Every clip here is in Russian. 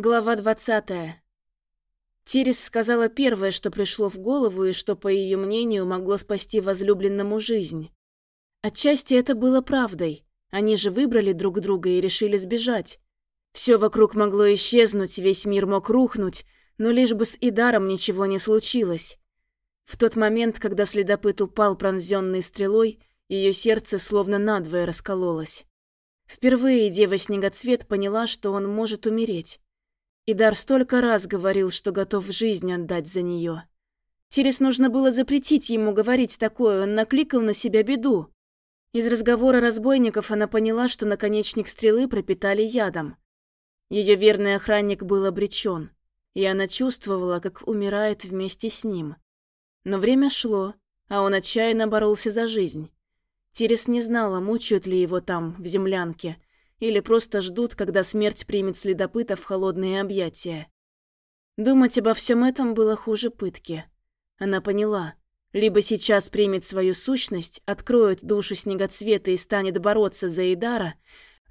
Глава 20. Тирис сказала первое, что пришло в голову и что, по ее мнению, могло спасти возлюбленному жизнь. Отчасти это было правдой. Они же выбрали друг друга и решили сбежать. Все вокруг могло исчезнуть, весь мир мог рухнуть, но лишь бы с Идаром ничего не случилось. В тот момент, когда следопыт упал пронзенный стрелой, ее сердце словно надвое раскололось. Впервые Дева-снегоцвет поняла, что он может умереть. Идар столько раз говорил, что готов жизнь отдать за нее. Терес нужно было запретить ему говорить такое, он накликал на себя беду. Из разговора разбойников она поняла, что наконечник стрелы пропитали ядом. Ее верный охранник был обречен, и она чувствовала, как умирает вместе с ним. Но время шло, а он отчаянно боролся за жизнь. Терес не знала, мучают ли его там, в землянке, или просто ждут, когда смерть примет следопыта в холодные объятия. Думать обо всем этом было хуже пытки. Она поняла. Либо сейчас примет свою сущность, откроет душу снегоцвета и станет бороться за Идара,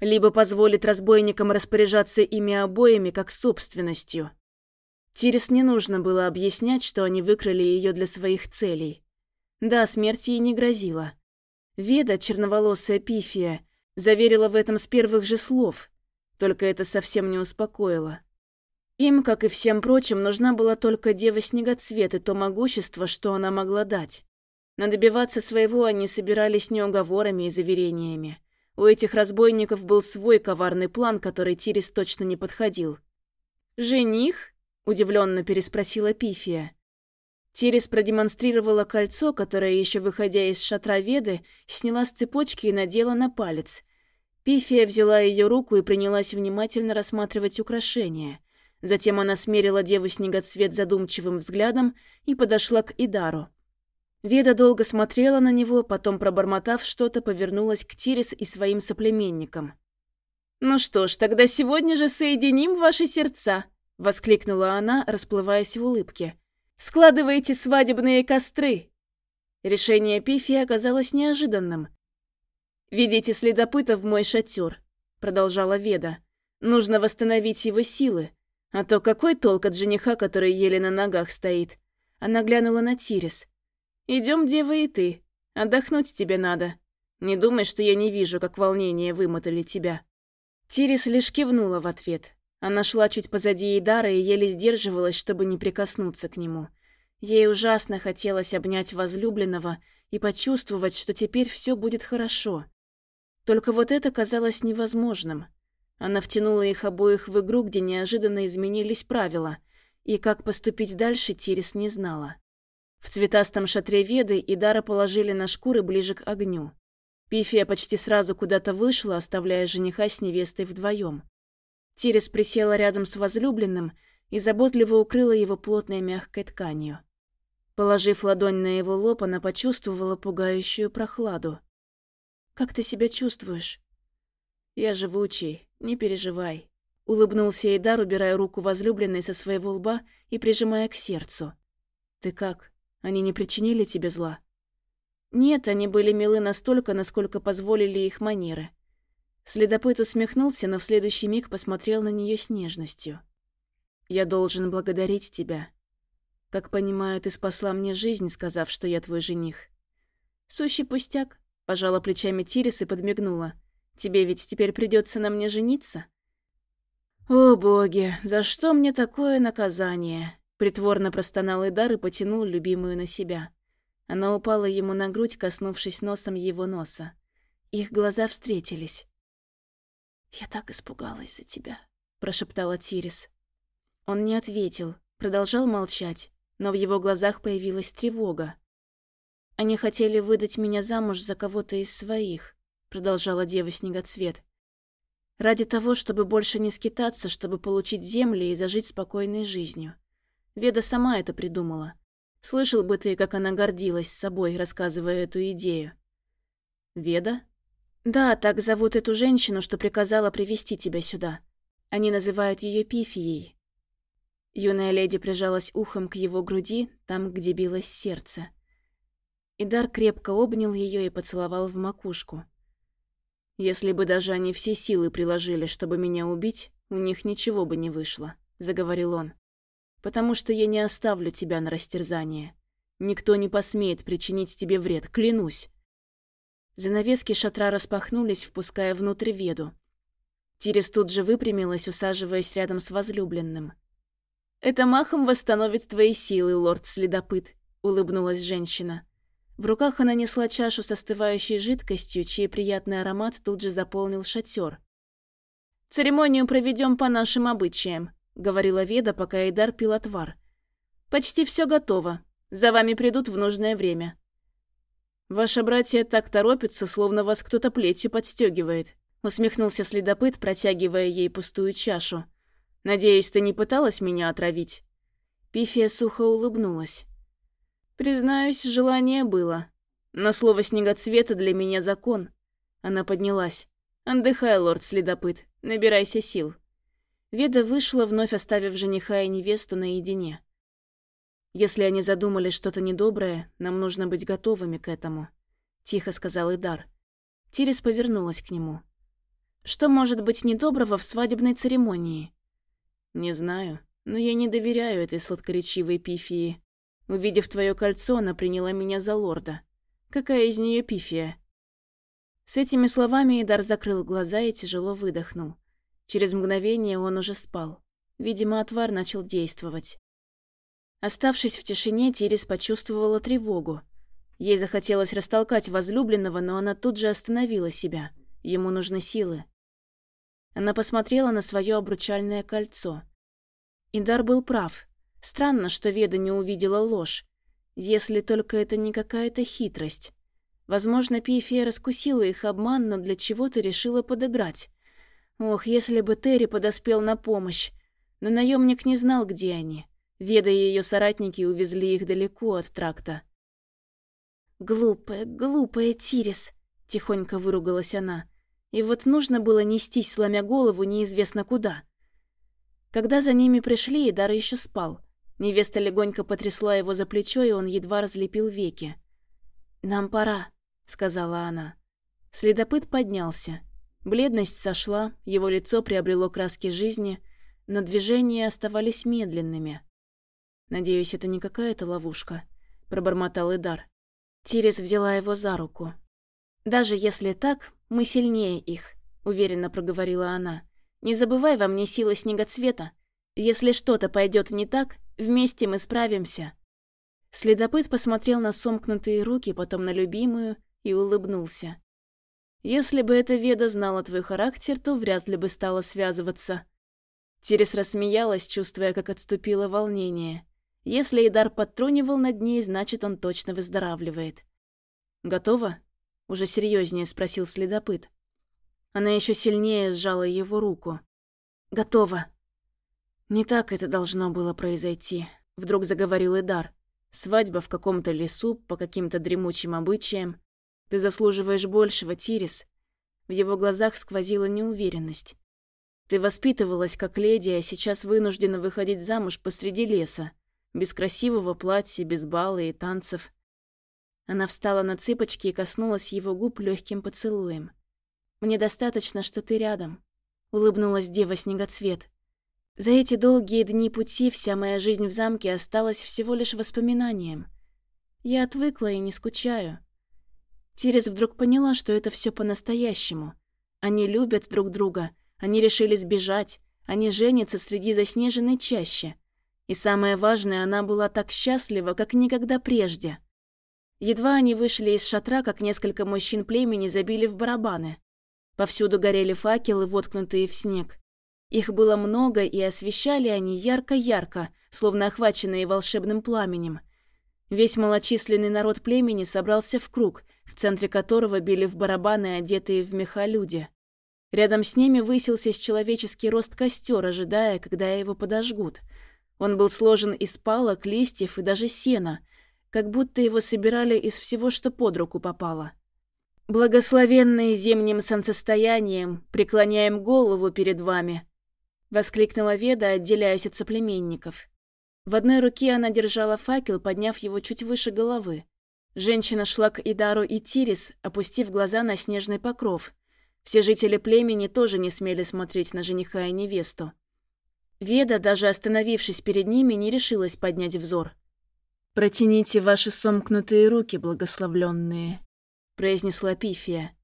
либо позволит разбойникам распоряжаться ими обоими как собственностью. Тирис не нужно было объяснять, что они выкрали ее для своих целей. Да, смерть ей не грозила. Веда, черноволосая пифия, Заверила в этом с первых же слов. Только это совсем не успокоило. Им, как и всем прочим, нужна была только Дева Снегоцвет и то могущество, что она могла дать. Но добиваться своего они собирались не уговорами и заверениями. У этих разбойников был свой коварный план, который Тирис точно не подходил. «Жених?» – удивленно переспросила Пифия. Тирис продемонстрировала кольцо, которое, еще выходя из шатра Веды, сняла с цепочки и надела на палец. Пифия взяла ее руку и принялась внимательно рассматривать украшение. Затем она смерила деву снегоцвет задумчивым взглядом и подошла к Идару. Веда долго смотрела на него, потом, пробормотав что-то, повернулась к Тирис и своим соплеменникам. «Ну что ж, тогда сегодня же соединим ваши сердца!» — воскликнула она, расплываясь в улыбке. «Складывайте свадебные костры!» Решение Пифи оказалось неожиданным. «Ведите следопыта в мой шатер», — продолжала Веда. «Нужно восстановить его силы. А то какой толк от жениха, который еле на ногах стоит?» Она глянула на Тирис. «Идем, дева, и ты. Отдохнуть тебе надо. Не думай, что я не вижу, как волнение вымотали тебя». Тирис лишь кивнула в ответ. Она шла чуть позади Эйдара и еле сдерживалась, чтобы не прикоснуться к нему. Ей ужасно хотелось обнять возлюбленного и почувствовать, что теперь все будет хорошо. Только вот это казалось невозможным. Она втянула их обоих в игру, где неожиданно изменились правила, и как поступить дальше Тирис не знала. В цветастом шатре Веды Идара положили на шкуры ближе к огню. Пифия почти сразу куда-то вышла, оставляя жениха с невестой вдвоем. Тирис присела рядом с возлюбленным и заботливо укрыла его плотной мягкой тканью. Положив ладонь на его лоб, она почувствовала пугающую прохладу. Как ты себя чувствуешь?» «Я живучий, не переживай», — улыбнулся Эйдар, убирая руку возлюбленной со своего лба и прижимая к сердцу. «Ты как? Они не причинили тебе зла?» «Нет, они были милы настолько, насколько позволили их манеры». Следопыт усмехнулся, но в следующий миг посмотрел на нее с нежностью. «Я должен благодарить тебя. Как понимаю, ты спасла мне жизнь, сказав, что я твой жених». «Сущий пустяк», Пожала плечами Тирис и подмигнула. «Тебе ведь теперь придется на мне жениться?» «О, боги, за что мне такое наказание?» Притворно простонал Идар и потянул любимую на себя. Она упала ему на грудь, коснувшись носом его носа. Их глаза встретились. «Я так испугалась за тебя», — прошептала Тирис. Он не ответил, продолжал молчать, но в его глазах появилась тревога. «Они хотели выдать меня замуж за кого-то из своих», — продолжала дева Снегоцвет. «Ради того, чтобы больше не скитаться, чтобы получить земли и зажить спокойной жизнью. Веда сама это придумала. Слышал бы ты, как она гордилась собой, рассказывая эту идею». «Веда?» «Да, так зовут эту женщину, что приказала привести тебя сюда. Они называют ее Пифией». Юная леди прижалась ухом к его груди, там, где билось сердце. Идар крепко обнял ее и поцеловал в макушку. «Если бы даже они все силы приложили, чтобы меня убить, у них ничего бы не вышло», — заговорил он. «Потому что я не оставлю тебя на растерзание. Никто не посмеет причинить тебе вред, клянусь». Занавески шатра распахнулись, впуская внутрь веду. Тирис тут же выпрямилась, усаживаясь рядом с возлюбленным. «Это махом восстановит твои силы, лорд-следопыт», — улыбнулась женщина. В руках она несла чашу с остывающей жидкостью, чей приятный аромат тут же заполнил шатер. «Церемонию проведем по нашим обычаям», — говорила Веда, пока Эйдар пил отвар. «Почти все готово. За вами придут в нужное время». «Ваша братья так торопятся, словно вас кто-то плетью подстегивает», — усмехнулся следопыт, протягивая ей пустую чашу. «Надеюсь, ты не пыталась меня отравить?» Пифия сухо улыбнулась. Признаюсь, желание было. Но слово «снегоцвета» для меня закон. Она поднялась. «Отдыхай, лорд-следопыт, набирайся сил». Веда вышла, вновь оставив жениха и невесту наедине. «Если они задумали что-то недоброе, нам нужно быть готовыми к этому», — тихо сказал Идар. Тирис повернулась к нему. «Что может быть недоброго в свадебной церемонии?» «Не знаю, но я не доверяю этой сладкоречивой пифии. Увидев твое кольцо, она приняла меня за лорда. Какая из нее пифия?» С этими словами Идар закрыл глаза и тяжело выдохнул. Через мгновение он уже спал. Видимо, отвар начал действовать. Оставшись в тишине, Тирис почувствовала тревогу. Ей захотелось растолкать возлюбленного, но она тут же остановила себя. Ему нужны силы. Она посмотрела на свое обручальное кольцо. Идар был прав. Странно, что Веда не увидела ложь. Если только это не какая-то хитрость. Возможно, Пифия раскусила их обман, но для чего-то решила подыграть. Ох, если бы Терри подоспел на помощь. Но наемник не знал, где они. Веда и ее соратники увезли их далеко от тракта. «Глупая, глупая Тирис!» – тихонько выругалась она. И вот нужно было нестись, сломя голову, неизвестно куда. Когда за ними пришли, Идар еще спал. Невеста легонько потрясла его за плечо, и он едва разлепил веки. «Нам пора», — сказала она. Следопыт поднялся. Бледность сошла, его лицо приобрело краски жизни, но движения оставались медленными. «Надеюсь, это не какая-то ловушка», — пробормотал Идар. Тирис взяла его за руку. «Даже если так, мы сильнее их», — уверенно проговорила она. «Не забывай во мне силы снегоцвета. Если что-то пойдет не так, Вместе мы справимся». Следопыт посмотрел на сомкнутые руки, потом на любимую и улыбнулся. «Если бы эта Веда знала твой характер, то вряд ли бы стала связываться». Терес рассмеялась, чувствуя, как отступило волнение. Если Идар подтрунивал над ней, значит, он точно выздоравливает. «Готова?» — уже серьезнее спросил следопыт. Она еще сильнее сжала его руку. «Готова», «Не так это должно было произойти», — вдруг заговорил Идар. «Свадьба в каком-то лесу, по каким-то дремучим обычаям. Ты заслуживаешь большего, Тирис». В его глазах сквозила неуверенность. «Ты воспитывалась как леди, а сейчас вынуждена выходить замуж посреди леса. Без красивого платья, без бала и танцев». Она встала на цыпочки и коснулась его губ легким поцелуем. «Мне достаточно, что ты рядом», — улыбнулась дева-снегоцвет. За эти долгие дни пути вся моя жизнь в замке осталась всего лишь воспоминанием. Я отвыкла и не скучаю. Тирис вдруг поняла, что это все по-настоящему. Они любят друг друга, они решили сбежать, они женятся среди заснеженной чащи. И самое важное, она была так счастлива, как никогда прежде. Едва они вышли из шатра, как несколько мужчин племени забили в барабаны. Повсюду горели факелы, воткнутые в снег. Их было много, и освещали они ярко-ярко, словно охваченные волшебным пламенем. Весь малочисленный народ племени собрался в круг, в центре которого били в барабаны одетые в меха люди. Рядом с ними высился с человеческий рост костер, ожидая, когда его подожгут. Он был сложен из палок, листьев и даже сена, как будто его собирали из всего, что под руку попало. «Благословенные зимним солнцестоянием, преклоняем голову перед вами», Воскликнула Веда, отделяясь от соплеменников. В одной руке она держала факел, подняв его чуть выше головы. Женщина шла к Идару и Тирис, опустив глаза на снежный покров. Все жители племени тоже не смели смотреть на жениха и невесту. Веда, даже остановившись перед ними, не решилась поднять взор. «Протяните ваши сомкнутые руки, благословленные», — произнесла Пифия.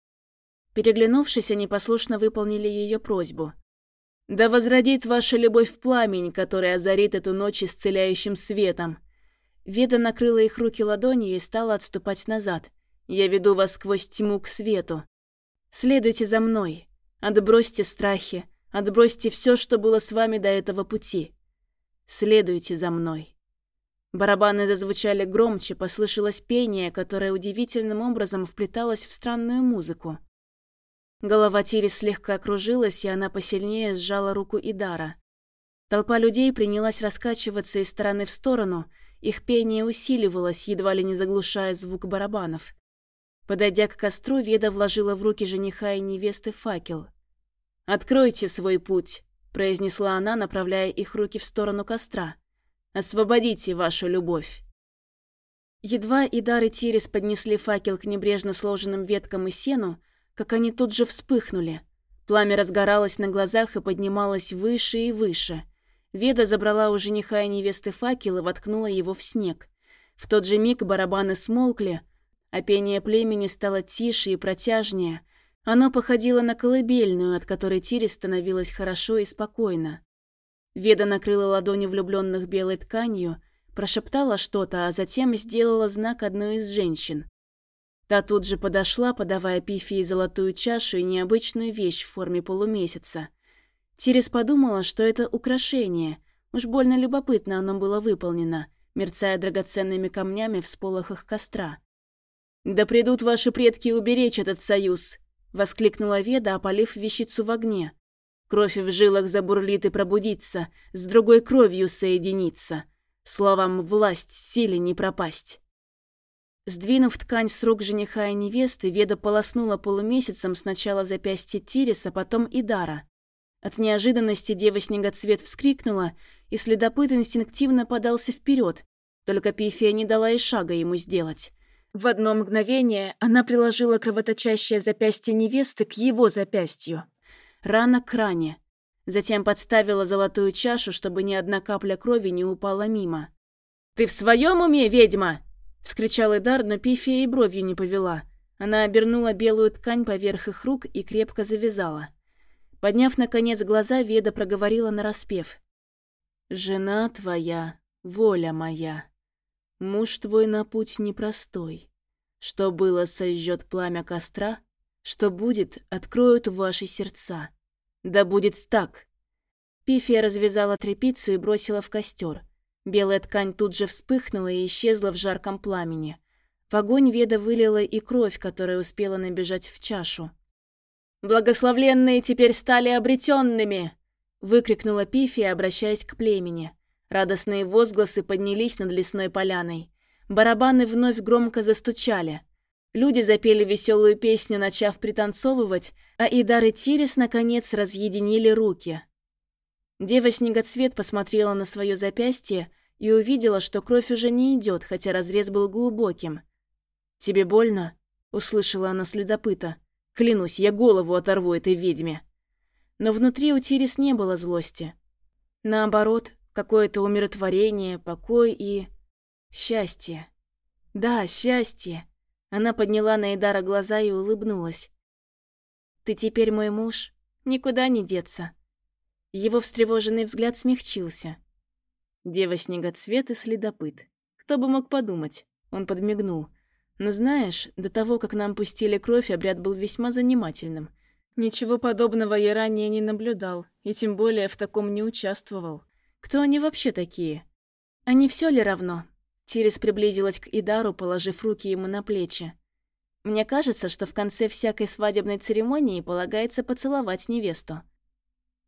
Переглянувшись, они послушно выполнили ее просьбу. «Да возродит ваша любовь в пламень, который озарит эту ночь исцеляющим светом». Веда накрыла их руки ладонью и стала отступать назад. «Я веду вас сквозь тьму к свету. Следуйте за мной. Отбросьте страхи, Отбросьте все, что было с вами до этого пути. Следуйте за мной». Барабаны зазвучали громче, послышалось пение, которое удивительным образом вплеталось в странную музыку. Голова Тири слегка кружилась, и она посильнее сжала руку Идара. Толпа людей принялась раскачиваться из стороны в сторону, их пение усиливалось, едва ли не заглушая звук барабанов. Подойдя к костру, Веда вложила в руки жениха и невесты факел. «Откройте свой путь», – произнесла она, направляя их руки в сторону костра. «Освободите вашу любовь». Едва Идар и Тирис поднесли факел к небрежно сложенным веткам и сену, как они тут же вспыхнули. Пламя разгоралось на глазах и поднималось выше и выше. Веда забрала у жениха и невесты факел и воткнула его в снег. В тот же миг барабаны смолкли, а пение племени стало тише и протяжнее – оно походило на колыбельную, от которой Тире становилось хорошо и спокойно. Веда накрыла ладони влюбленных белой тканью, прошептала что-то, а затем сделала знак одной из женщин. Та тут же подошла, подавая Пифии золотую чашу и необычную вещь в форме полумесяца. Тирис подумала, что это украшение. Уж больно любопытно оно было выполнено, мерцая драгоценными камнями в сполохах костра. «Да придут ваши предки уберечь этот союз!» Воскликнула Веда, опалив вещицу в огне. Кровь в жилах забурлит и пробудится, с другой кровью соединится. Словом, власть силе не пропасть. Сдвинув ткань с рук жениха и невесты, Веда полоснула полумесяцем сначала запястье Тириса, потом и Дара. От неожиданности дева Снегоцвет вскрикнула, и следопыт инстинктивно подался вперед, только Пифия не дала и шага ему сделать. В одно мгновение она приложила кровоточащее запястье невесты к его запястью. Рана к ране. Затем подставила золотую чашу, чтобы ни одна капля крови не упала мимо. «Ты в своем уме, ведьма?» – вскричал Эдар, но Пифия и бровью не повела. Она обернула белую ткань поверх их рук и крепко завязала. Подняв, наконец, глаза, Веда проговорила нараспев. «Жена твоя, воля моя». Муж твой на путь непростой. Что было, сожжет пламя костра, что будет, откроют ваши сердца. Да будет так. Пифия развязала тряпицу и бросила в костер. Белая ткань тут же вспыхнула и исчезла в жарком пламени. В огонь Веда вылила и кровь, которая успела набежать в чашу. «Благословленные теперь стали обретенными!» выкрикнула Пифия, обращаясь к племени. Радостные возгласы поднялись над лесной поляной. Барабаны вновь громко застучали. Люди запели веселую песню, начав пританцовывать, а Идар и Тирис, наконец, разъединили руки. Дева Снегоцвет посмотрела на свое запястье и увидела, что кровь уже не идет, хотя разрез был глубоким. «Тебе больно?» – услышала она следопыта. «Клянусь, я голову оторву этой ведьме». Но внутри у Тирис не было злости. Наоборот, Какое-то умиротворение, покой и... счастье. Да, счастье. Она подняла на Эдара глаза и улыбнулась. «Ты теперь мой муж. Никуда не деться». Его встревоженный взгляд смягчился. Дева Снегоцвет и следопыт. Кто бы мог подумать? Он подмигнул. Но знаешь, до того, как нам пустили кровь, обряд был весьма занимательным. Ничего подобного я ранее не наблюдал, и тем более в таком не участвовал. Кто они вообще такие? Они все ли равно? Тирис приблизилась к Идару, положив руки ему на плечи. Мне кажется, что в конце всякой свадебной церемонии полагается поцеловать невесту.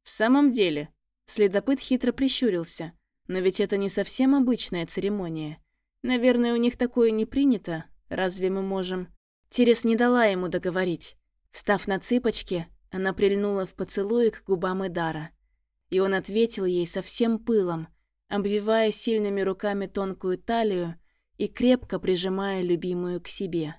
В самом деле, следопыт хитро прищурился. Но ведь это не совсем обычная церемония. Наверное, у них такое не принято. Разве мы можем... Тирис не дала ему договорить. Встав на цыпочки, она прильнула в поцелуе к губам Идара. И он ответил ей со всем пылом, обвивая сильными руками тонкую талию и крепко прижимая любимую к себе.